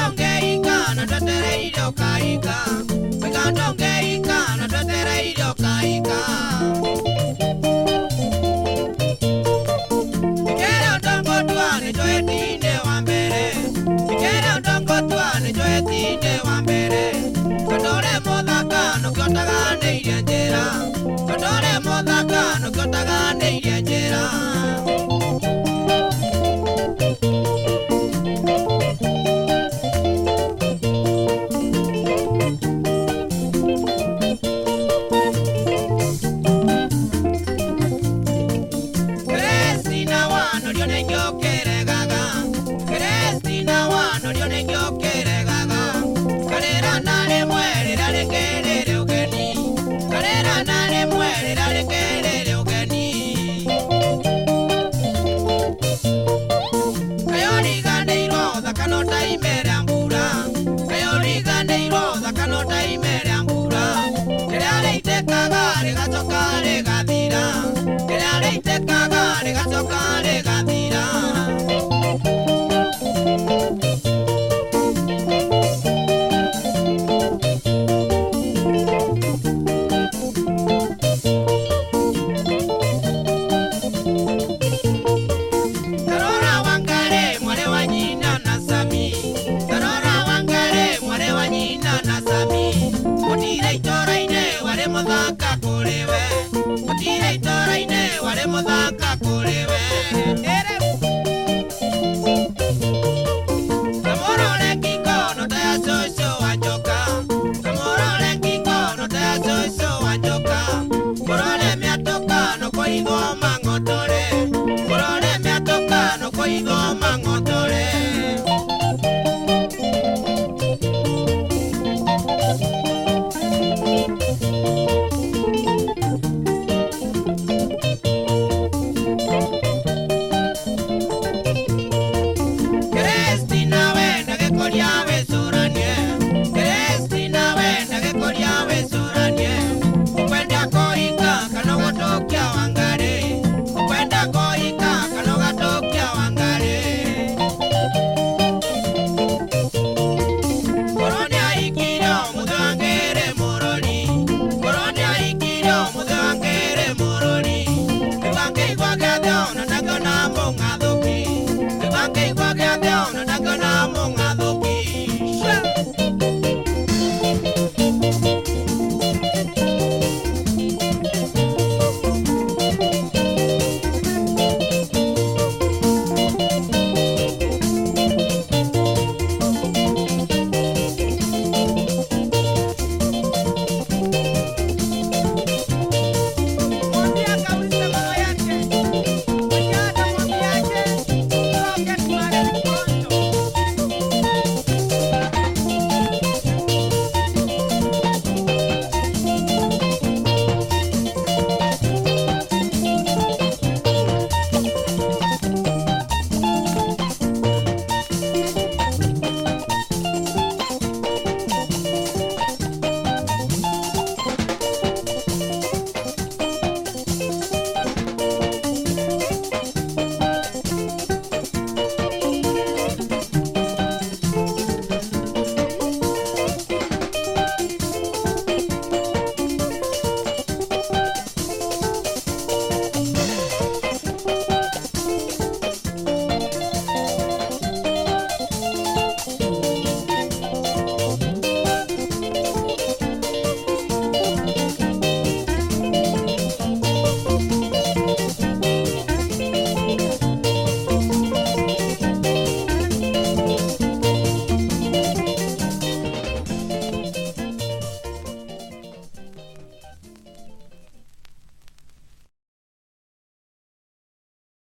down, down. Muthaka kuriwe Mutire itoraine ware muthaka kuriwe Ere